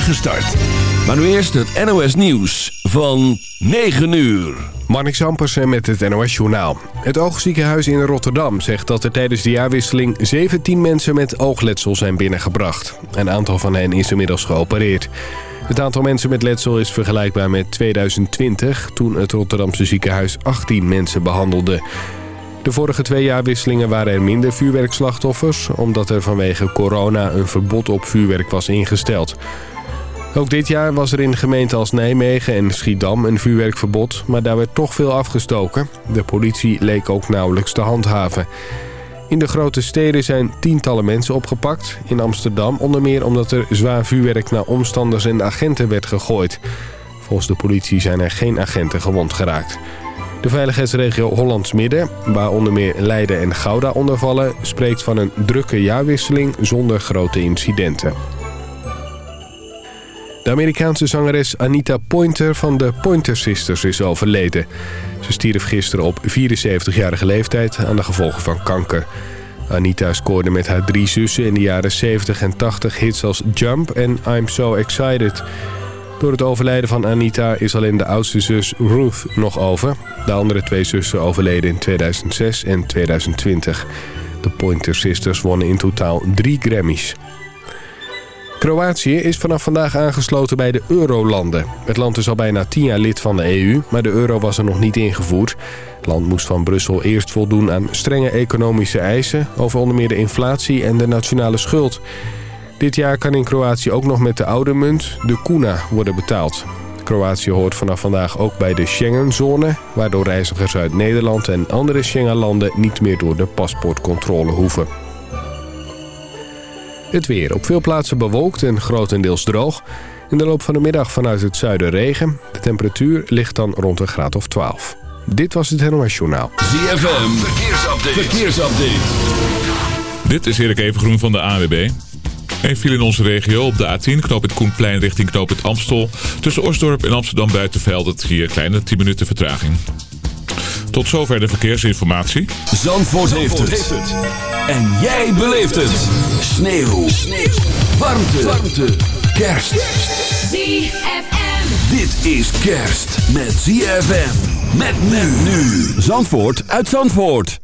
start. Maar nu eerst het NOS Nieuws van 9 uur. Marnix Ampersen met het NOS Journaal. Het oogziekenhuis in Rotterdam zegt dat er tijdens de jaarwisseling 17 mensen met oogletsel zijn binnengebracht. Een aantal van hen is inmiddels geopereerd. Het aantal mensen met letsel is vergelijkbaar met 2020... toen het Rotterdamse ziekenhuis 18 mensen behandelde. De vorige twee jaarwisselingen waren er minder vuurwerkslachtoffers... omdat er vanwege corona een verbod op vuurwerk was ingesteld. Ook dit jaar was er in gemeenten als Nijmegen en Schiedam een vuurwerkverbod... maar daar werd toch veel afgestoken. De politie leek ook nauwelijks te handhaven. In de grote steden zijn tientallen mensen opgepakt. In Amsterdam onder meer omdat er zwaar vuurwerk naar omstanders en agenten werd gegooid. Volgens de politie zijn er geen agenten gewond geraakt. De veiligheidsregio Hollands Midden, waar onder meer Leiden en Gouda onder vallen... spreekt van een drukke jaarwisseling zonder grote incidenten. De Amerikaanse zangeres Anita Pointer van de Pointer Sisters is overleden. Ze stierf gisteren op 74-jarige leeftijd aan de gevolgen van kanker. Anita scoorde met haar drie zussen in de jaren 70 en 80 hits als Jump en I'm So Excited... Door het overlijden van Anita is alleen de oudste zus Ruth nog over. De andere twee zussen overleden in 2006 en 2020. De Pointer Sisters wonnen in totaal drie Grammys. Kroatië is vanaf vandaag aangesloten bij de Eurolanden. Het land is al bijna tien jaar lid van de EU, maar de euro was er nog niet ingevoerd. Het land moest van Brussel eerst voldoen aan strenge economische eisen... over onder meer de inflatie en de nationale schuld... Dit jaar kan in Kroatië ook nog met de oude munt, de kuna, worden betaald. Kroatië hoort vanaf vandaag ook bij de Schengenzone... waardoor reizigers uit Nederland en andere Schengenlanden... niet meer door de paspoortcontrole hoeven. Het weer. Op veel plaatsen bewolkt en grotendeels droog. In de loop van de middag vanuit het zuiden regen. De temperatuur ligt dan rond een graad of 12. Dit was het NOS Journaal. ZFM, verkeersupdate. verkeersupdate. Dit is Erik Evengroen van de AWB. Een viel in onze regio op de A10, knoop het Koenplein richting knoop het Amstel. Tussen Osdorp en Amsterdam Buitenveld het hier kleine 10 minuten vertraging. Tot zover de verkeersinformatie. Zandvoort, heeft, het. En jij beleeft het. Sneeuw. Sneeuw. Warmte. Warmte. Kerst. ZFM. Dit is kerst met ZFM. Met men nu. Zandvoort uit Zandvoort.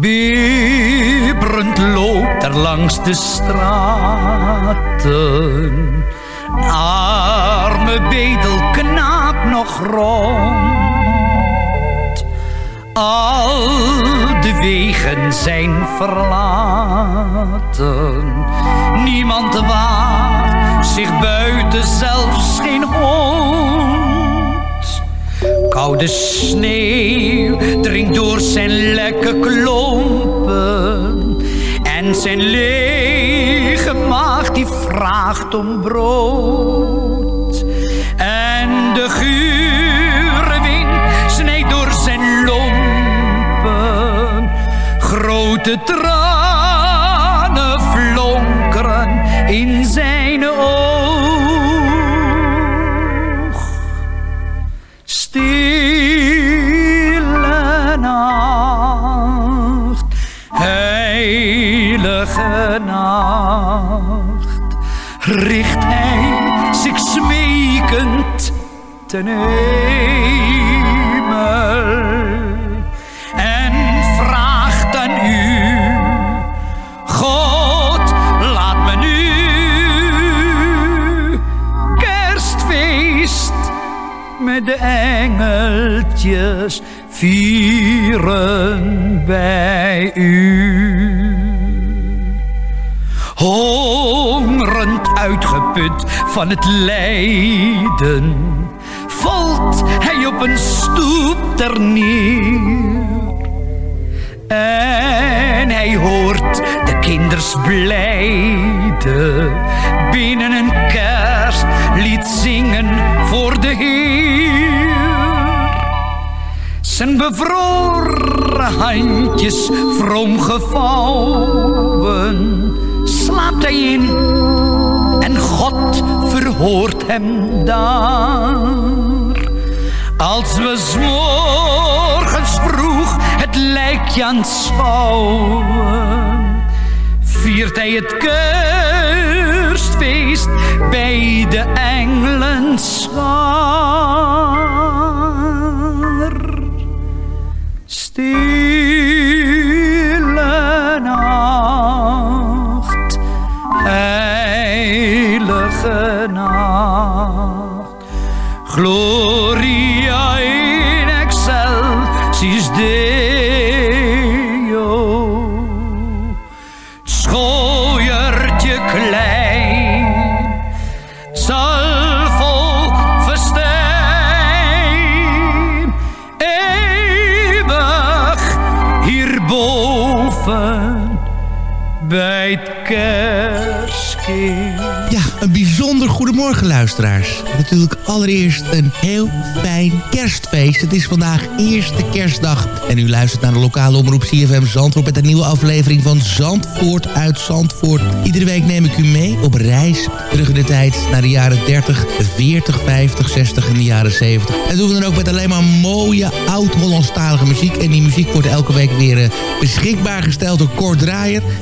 Bibberend loopt er langs de straten. Arme bedelknaap nog rond. Al de wegen zijn verlaten. Niemand waagt zich buiten, zelfs geen hond. Koude sneeuw dringt door zijn lekke klompen. En zijn lege maag die vraagt om brood. En de gure wind snijdt door zijn lompen. Grote tranen en vraagt aan u, God, laat me nu kerstfeest met de engeltjes vieren bij u. Hongerend uitgeput van het lijden een stoep ter neer. En hij hoort de kinders blijden binnen een kerstlied zingen voor de Heer. Zijn bevroren handjes vroom gevouwen, slaapt hij in en God verhoort hem daar. Als we s'morgens vroeg het lijkje aanschouwen, viert hij het kerstfeest bij de engelen schaar. Stille nacht, heilige nacht, gloria in excelsis Deo. Het schooiertje klein zal vol festijn eeuwig hierboven bij het kerstkind. Ja, een bijzonder goedemorgen luisteraars. Natuurlijk allereerst een heel fijn kerstfeest. Het is vandaag eerste kerstdag. En u luistert naar de lokale omroep CFM Zandvoort... met een nieuwe aflevering van Zandvoort uit Zandvoort. Iedere week neem ik u mee op reis. Terug in de tijd naar de jaren 30, 40, 50, 60 en de jaren 70. En doen we dan ook met alleen maar mooie oud-Hollandstalige muziek. En die muziek wordt elke week weer eh, beschikbaar gesteld door Kort.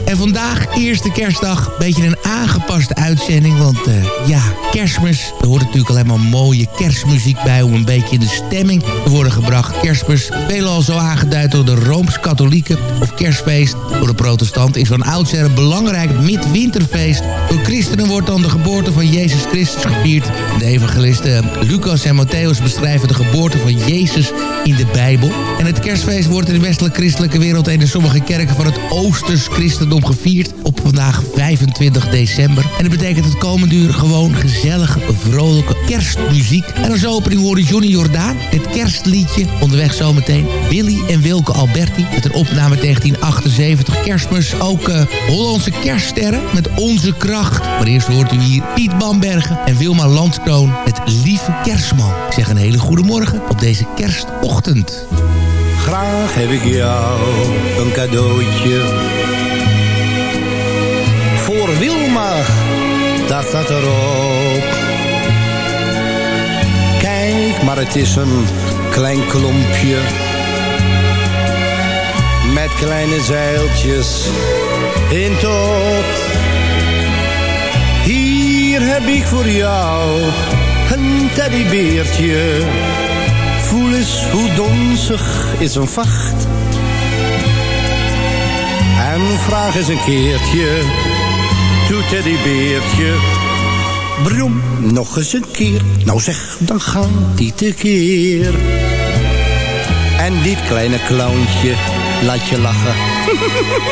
En vandaag, eerste kerstdag, beetje een aangepaste uitzending. Want eh, ja, kerstmis, er hoort natuurlijk alleen maar mooie kerstmuziek bij... om een beetje in de stemming te worden gebracht. Kerstmis, veelal zo aangeduid door de Rooms-Katholieken... of kerstfeest door de protestant... is van oudsher een belangrijk midwinterfeest. Door christenen wordt dan de geboorte van Jezus Christus gevierd. De evangelisten Lucas en Matthäus beschrijven de geboorte van Jezus in de Bijbel. En het kerstfeest wordt in de westelijke christelijke wereld... en in sommige kerken van het Oosters christendom gevierd... op vandaag 25 december. En dat betekent het komende uur gewoon gezellige, vrolijke kerstmuziek. En als opening hoorde Johnny Jordaan, het kerstliedje. Onderweg zometeen Willy en Wilke Alberti met een opname 1978 kerstmis. Ook eh, Hollandse kerststerren met Onze Kracht. Maar eerst hoort u hier Piet Bambergen en Wilma Landskroon met Lieve Kerstman. Ik zeg een hele goede morgen op deze kerstochtend. Graag heb ik jou een cadeautje. Wilma, dat staat erop. Kijk, maar het is een klein klompje. Met kleine zeiltjes in tot. Hier heb ik voor jou een teddybeertje. Voel eens hoe donzig is een vacht. En vraag eens een keertje, doet teddybeertje. Brom, nog eens een keer. Nou zeg, dan gaat die tekeer. En dit kleine clowntje laat je lachen.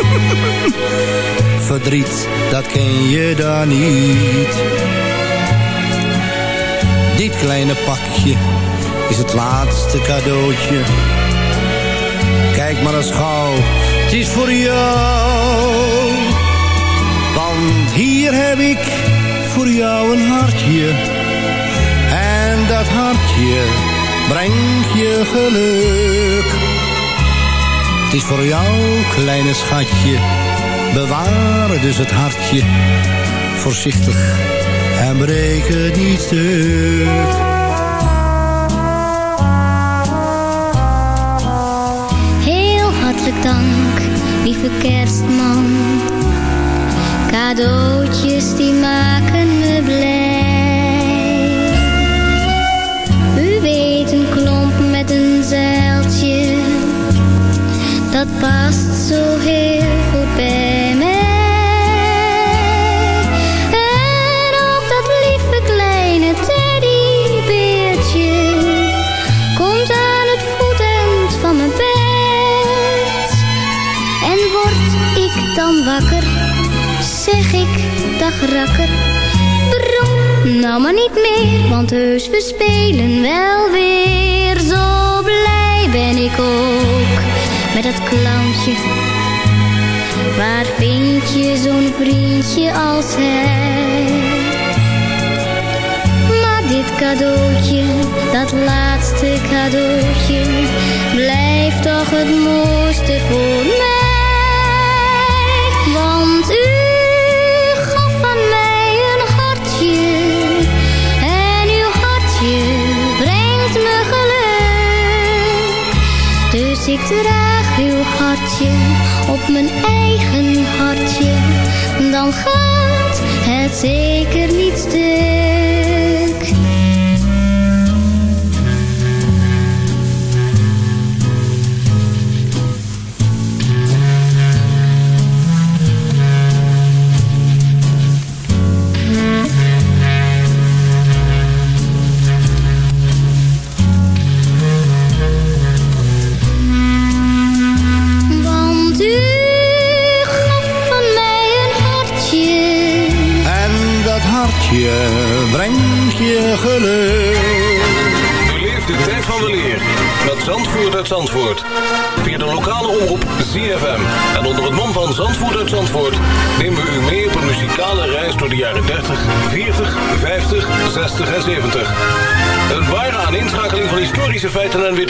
Verdriet, dat ken je dan niet. Dit kleine pakje is het laatste cadeautje. Kijk maar eens gauw, het is voor jou. Hier heb ik voor jou een hartje. En dat hartje brengt je geluk. Het is voor jou, kleine schatje. Bewaar dus het hartje voorzichtig en breek het niet stuk. Heel hartelijk dank, lieve kerstman. Cadeautjes die maken me blij. U weet een klomp met een zeiltje, dat past zo heel goed bij rakker. Brom, nou maar niet meer, want heus we spelen wel weer. Zo blij ben ik ook met dat clowntje. Waar vind je zo'n vriendje als hij? Maar dit cadeautje, dat laatste cadeautje, blijft toch het mooiste voor mij. Ik draag uw hartje op mijn eigen hartje. Dan gaat het zeker niet stuk.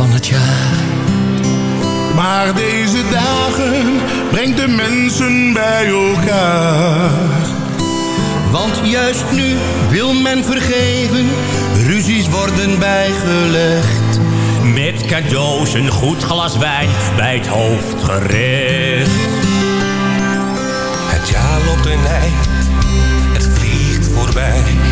van het jaar. Maar deze dagen brengt de mensen bij elkaar. Want juist nu wil men vergeven, ruzies worden bijgelegd. Met cadeaus een goed glas wijn bij het hoofdgerecht. Het jaar loopt een eind, het vliegt voorbij.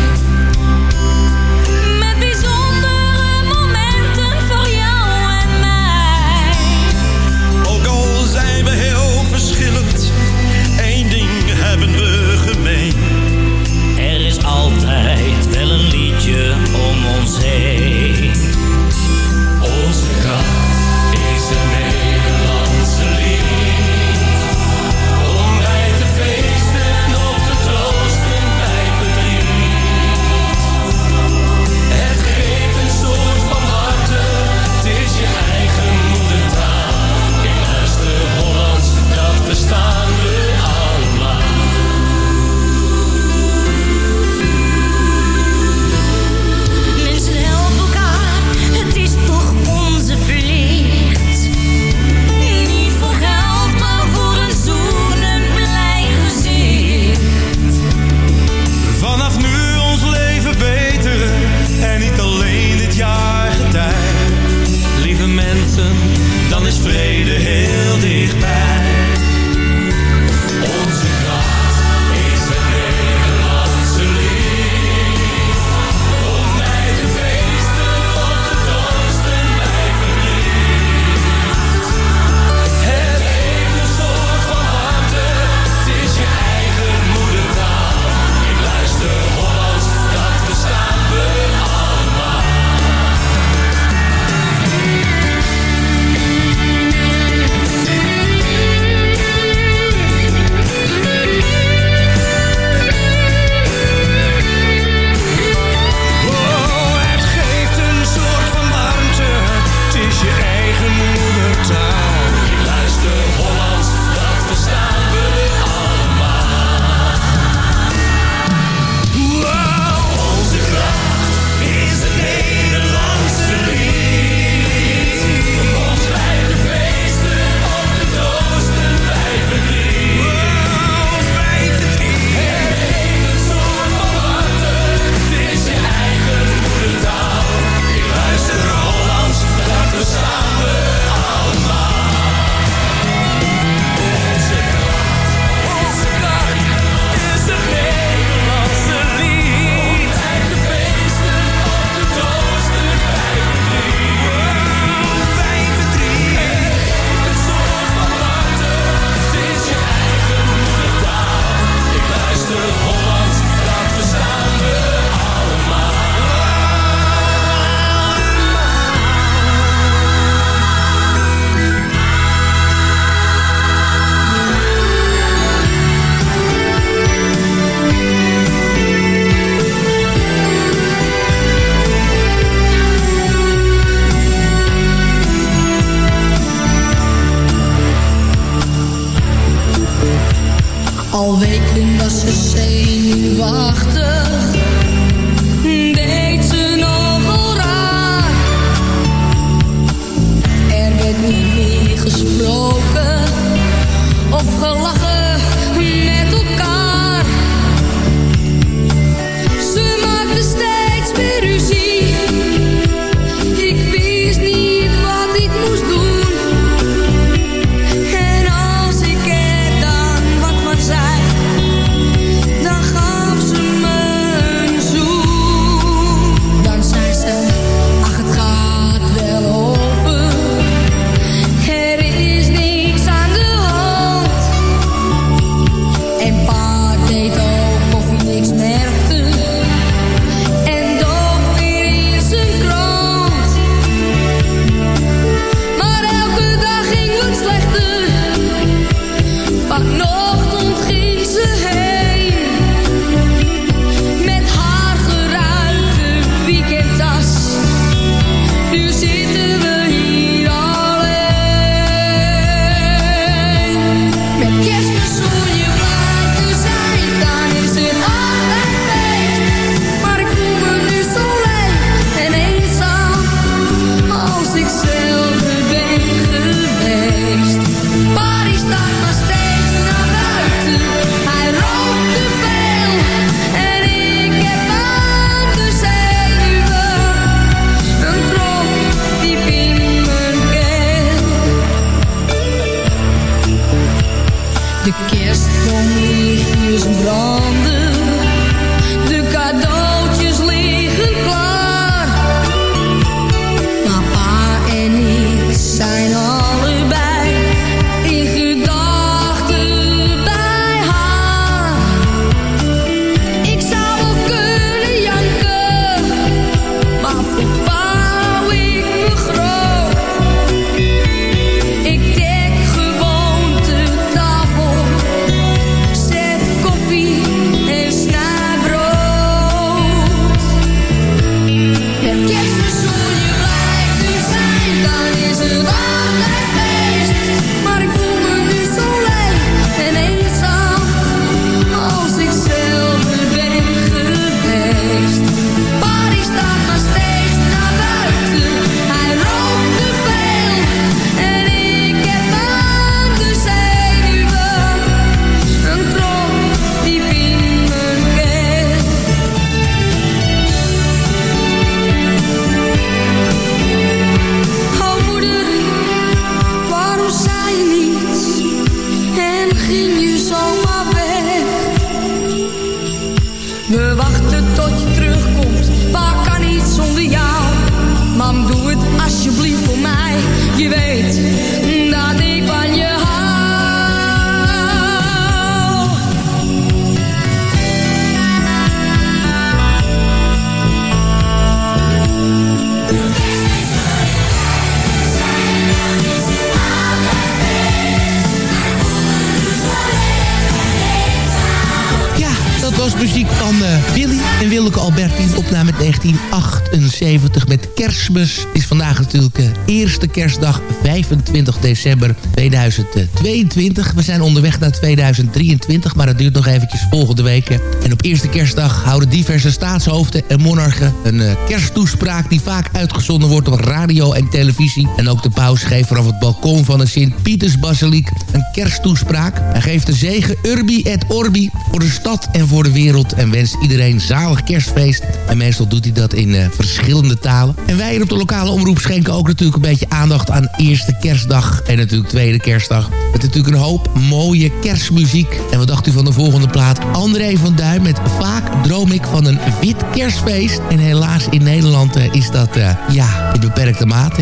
Is vandaag natuurlijk eh, eerste kerstdag 25 december 2022. We zijn onderweg naar 2023, maar dat duurt nog eventjes volgende week. En op eerste kerstdag houden diverse staatshoofden en monarchen een eh, kersttoespraak... die vaak uitgezonden wordt op radio en televisie. En ook de paus geeft vanaf het balkon van de Sint-Pietersbasiliek een kersttoespraak. Hij geeft de zegen Urbi et Orbi voor de stad en voor de wereld... en wenst iedereen zalig kerstfeest. En meestal doet hij dat in eh, verschillende talen. En wij hier op de lokale omroep schenken ook natuurlijk een beetje aandacht... aan eerste kerstdag en natuurlijk tweede kerstdag. Met natuurlijk een hoop mooie kerstmuziek. En wat dacht u van de volgende plaat? André van Duin met Vaak droom ik van een wit kerstfeest. En helaas in Nederland eh, is dat eh, ja, in beperkte mate.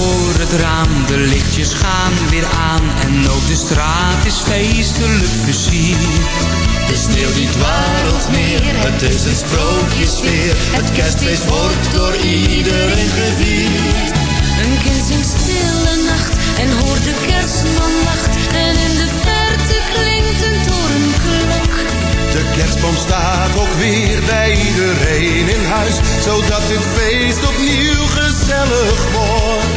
voor het raam, de lichtjes gaan weer aan en ook de straat is feestelijk versierd. De sneeuw die dwarrelt neer, het is een sprookjesfeer. Het kerstfeest wordt door iedereen gevierd. Een kind zingt stille nacht en hoort de kerstman lacht. En in de verte klinkt een torenklok. De kerstboom staat ook weer bij iedereen in huis, zodat dit feest opnieuw gezellig wordt.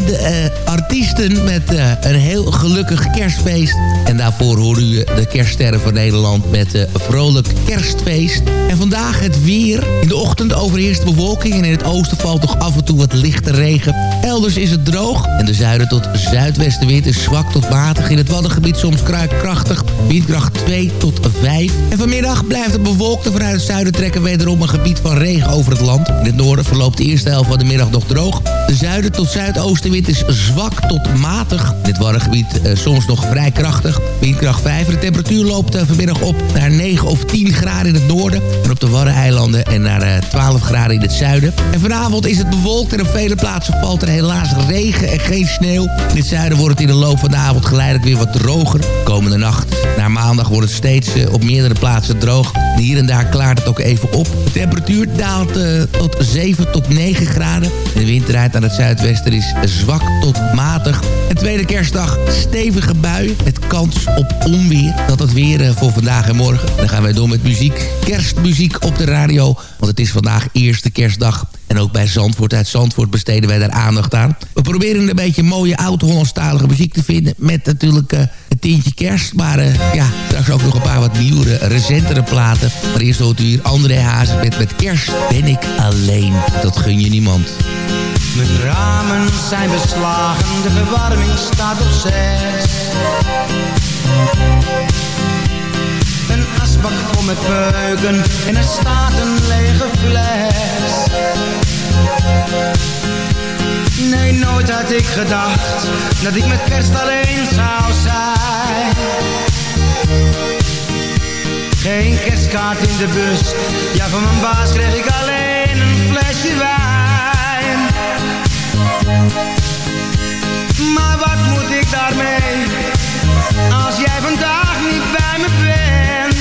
bekende artiesten met eh, een heel gelukkig kerstfeest. En daarvoor hoorde u de kerststerren van Nederland met een vrolijk kerstfeest. En vandaag het weer. In de ochtend overheerst bewolking en in het oosten valt toch af en toe wat lichte regen. Elders is het droog en de zuiden tot zuidwestenwind is zwak tot matig. In het Waddengebied soms krachtig, windkracht 2 tot 5. En vanmiddag blijft het bewolkt en vanuit het zuiden trekken wederom een gebied van regen over het land. In het noorden verloopt de eerste helft van de middag nog droog. De zuiden tot zuidoostenwind is zwak tot matig. In het Waddengebied eh, soms nog vrij krachtig. Windkracht 5. De temperatuur loopt eh, vanmiddag op naar 9 of 10 graden in het noorden. En op de Waddeneilanden en naar eh, 12 graden in het zuiden. En vanavond is het bewolkt en op vele plaatsen valt er helaas regen en geen sneeuw. In het zuiden wordt het in de loop van de avond geleidelijk weer wat droger. Komende nacht naar maandag wordt het steeds op meerdere plaatsen droog. Hier en daar klaart het ook even op. De temperatuur daalt tot 7 tot 9 graden. En de winterheid aan het zuidwesten is zwak tot matig. En tweede kerstdag stevige bui met kans op onweer. Dat het weer eh, voor vandaag en morgen. Dan gaan wij door met muziek. Kerstmuziek op de radio. Want het is vandaag eerste kerstdag. En ook bij Zandvoort uit Zandvoort besteden wij daar aandacht aan. We proberen een beetje mooie oud-Hollandstalige muziek te vinden. Met natuurlijk eh, een tintje kerst. Maar eh, ja, straks ook nog een paar wat nieuwere, recentere platen. Maar eerst hoort u hier André Hazes met, met kerst ben ik alleen. Dat gun je niemand. Mijn ramen zijn beslagen, de verwarming staat op zes. Een asbak vol met peuken en er staat een lege fles. Nee, nooit had ik gedacht dat ik met kerst alleen zou zijn. Geen kerstkaart in de bus, ja van mijn baas kreeg ik alleen een flesje wijn. Maar wat moet ik daarmee, als jij vandaag niet bij me bent?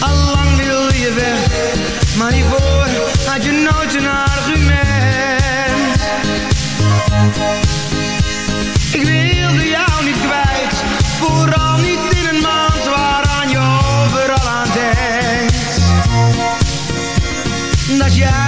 Allang wilde je weg, maar hiervoor had je nooit een argument. Ik wilde jou niet kwijt, vooral niet in een maand waaraan je overal aan denkt. Dat jij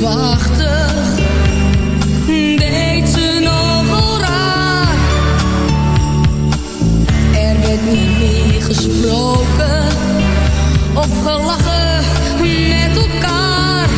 Wachtig deed ze nogal raar. Er werd niet meer gesproken of gelachen met elkaar.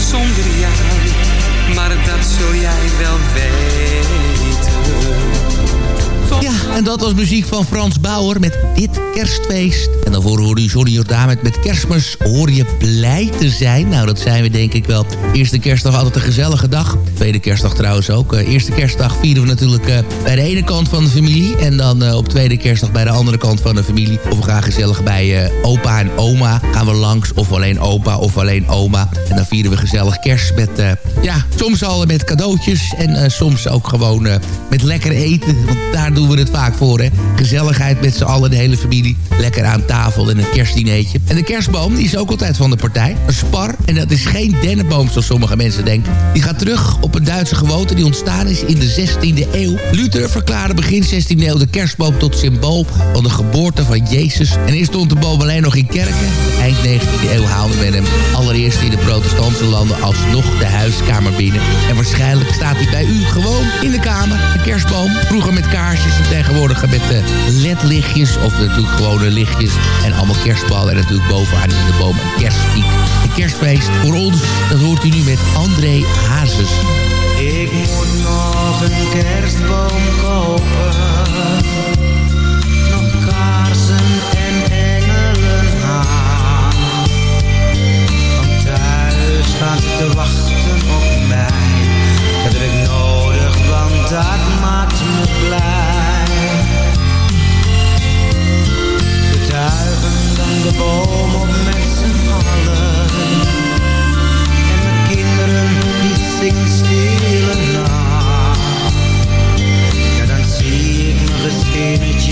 Zonder jou. Maar dat zul jij wel weten. Ja, en dat was muziek van Frans Bauer met Dit Kerstfeest. En daarvoor hoorde u Johnny Jordaan met, met Kerstmis hoor je blij te zijn. Nou, dat zijn we denk ik wel. Eerste kerstdag altijd een gezellige dag. Tweede kerstdag trouwens ook. Uh, eerste kerstdag vieren we natuurlijk uh, bij de ene kant van de familie. En dan uh, op tweede kerstdag bij de andere kant van de familie. Of we gaan gezellig bij opa en oma. Gaan we langs of alleen opa of alleen oma. En dan vieren we gezellig kerst met, ja, soms al met cadeautjes. En soms ook gewoon met lekker eten. Want daar doen we het vaak voor, hè. Gezelligheid met z'n allen, de hele familie. Lekker aan tafel en een kerstdineetje. En de kerstboom, die is ook altijd van de partij. Een spar. En dat is geen dennenboom, zoals sommige mensen denken. Die gaat terug op een Duitse gewoonte die ontstaan is in de 16e eeuw. Luther verklaarde begin 16e eeuw de kerstboom tot symbool van de geboorte van Jezus. En eerst stond de boom alleen nog in kerken. Eind 19e eeuw haalde men hem allereerst in de protestantse landen alsnog de huiskamer binnen. En waarschijnlijk staat hij bij u gewoon in de kamer. Een kerstboom, vroeger met kaarsjes en tegenwoordig met de ledlichtjes of natuurlijk gewone lichtjes. En allemaal kerstballen en natuurlijk bovenaan in de boom een kerstpiek. Een kerstfeest voor ons, dat hoort u nu met André Hazes. Ik moet nog een kerstboom kopen. Nog kaarsen en engelenhaan. Want thuis staan ze te wachten op mij. Dat heb ik nodig, want dat maakt me de boom op met z'n. En mijn kinderen die zingen stille nacht. Ja, dan zie ik mijn geschiedenis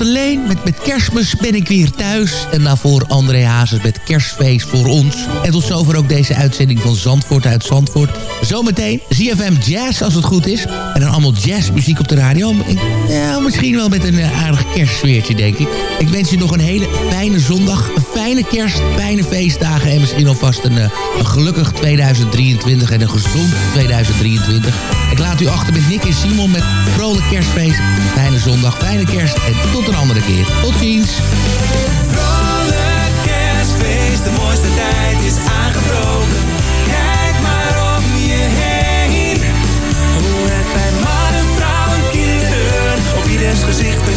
Alleen met, met kerstmis ben ik weer thuis. En daarvoor André Hazes met kerstfeest voor ons. En tot zover ook deze uitzending van Zandvoort uit Zandvoort. Zometeen ZFM Jazz als het goed is. En dan allemaal jazzmuziek op de radio. Ja, misschien wel met een eh, aardig kerstsfeertje, denk ik. Ik wens u nog een hele fijne zondag, een fijne kerst, fijne feestdagen... en misschien alvast een, eh, een gelukkig 2023 en een gezond 2023. Ik laat u achter met Nick en Simon met vrolijk kerstfeest. Fijne zondag, fijne kerst en tot een andere keer. Tot ziens!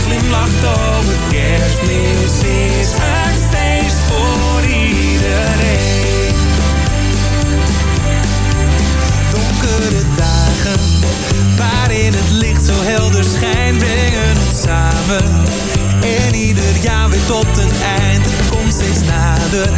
glimlacht over kerstmis is een feest voor iedereen. Donkere dagen, waarin het licht zo helder schijnt, brengen ons samen. En ieder jaar weer tot een eind, het komt steeds nader.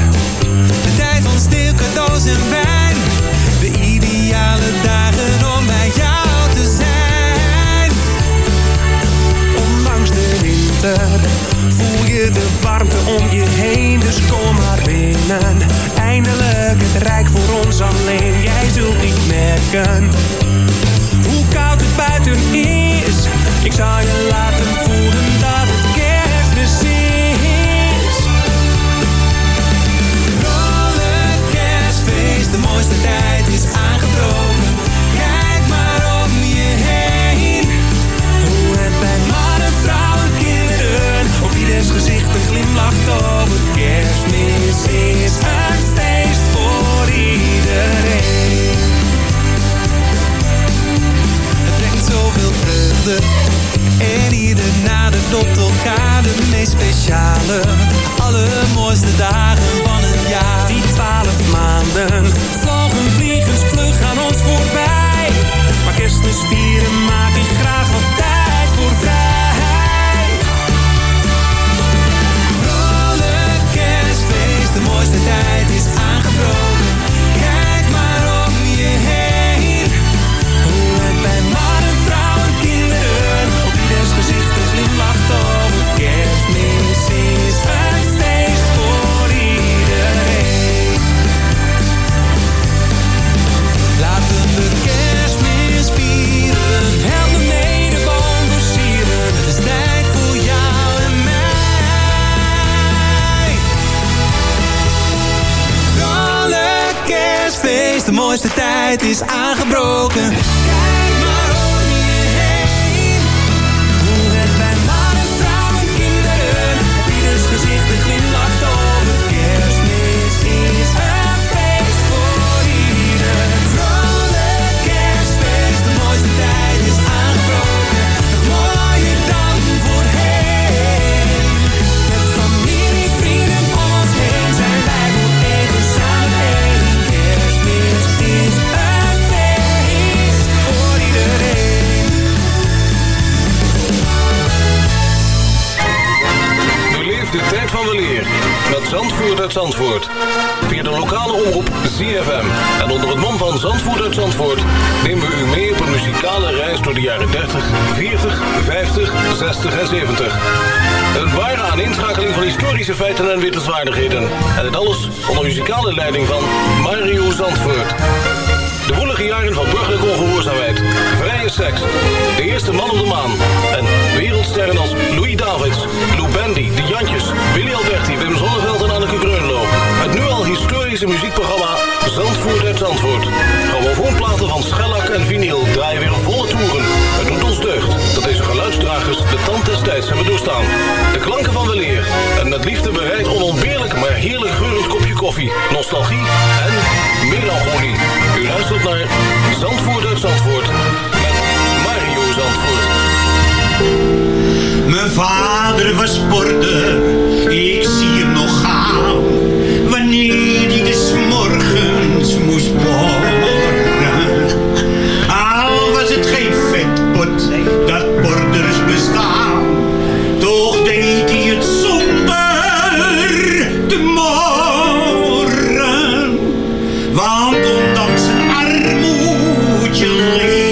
Want ondanks zijn armoedje leefde